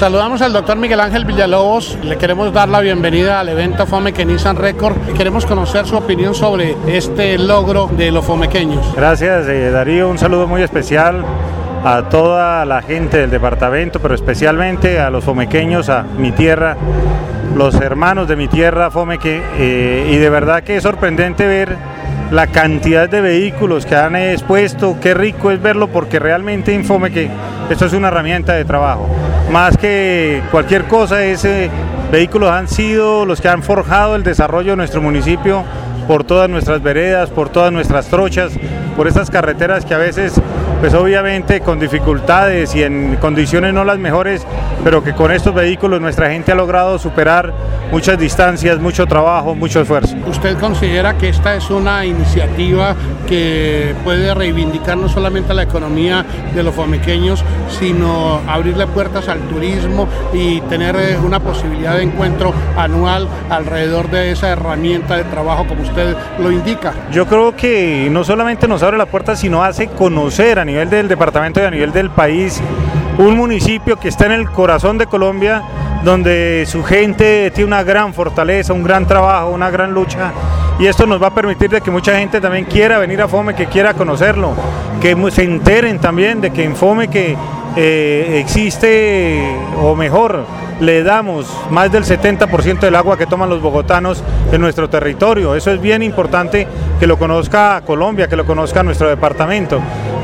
Saludamos al doctor Miguel Ángel Villalobos, le queremos dar la bienvenida al evento Fomeque Nissan Record. Y queremos conocer su opinión sobre este logro de los fomequeños. Gracias eh, Darío, un saludo muy especial a toda la gente del departamento, pero especialmente a los fomequeños, a mi tierra, los hermanos de mi tierra, Fomeque, eh, y de verdad que es sorprendente ver la cantidad de vehículos que han expuesto, qué rico es verlo porque realmente informe que esto es una herramienta de trabajo. Más que cualquier cosa, ese vehículos han sido los que han forjado el desarrollo de nuestro municipio por todas nuestras veredas, por todas nuestras trochas, por estas carreteras que a veces pues obviamente con dificultades y en condiciones no las mejores, pero que con estos vehículos nuestra gente ha logrado superar muchas distancias, mucho trabajo, mucho esfuerzo. ¿Usted considera que esta es una iniciativa que puede reivindicar no solamente la economía de los fomequeños, sino abrirle puertas al turismo y tener eh, una posibilidad de encuentro anual alrededor de esa herramienta de trabajo como usted lo indica? Yo creo que no solamente nos abre la puerta, sino hace conocer a nivel del departamento y a nivel del país un municipio que está en el corazón de Colombia, donde su gente tiene una gran fortaleza, un gran trabajo, una gran lucha. Y esto nos va a permitir de que mucha gente también quiera venir a FOME, que quiera conocerlo, que se enteren también de que en FOME que eh, existe, o mejor, le damos más del 70% del agua que toman los bogotanos en nuestro territorio. Eso es bien importante que lo conozca Colombia, que lo conozca nuestro departamento.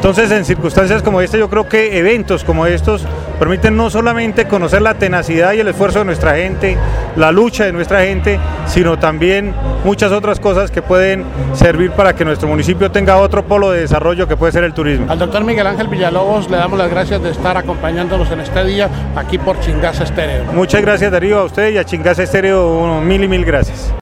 Entonces, en circunstancias como esta, yo creo que eventos como estos permiten no solamente conocer la tenacidad y el esfuerzo de nuestra gente, la lucha de nuestra gente, sino también muchas otras cosas que pueden servir para que nuestro municipio tenga otro polo de desarrollo que puede ser el turismo. Al doctor Miguel Ángel Villalobos le damos las gracias de estar acompañándonos en este día aquí por Chingaza Estéreo. Muchas gracias Darío a usted y a Chingaza Estéreo, mil y mil gracias.